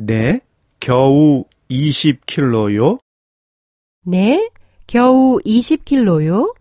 네, 겨우 20킬로요? 네, 겨우 20킬로요?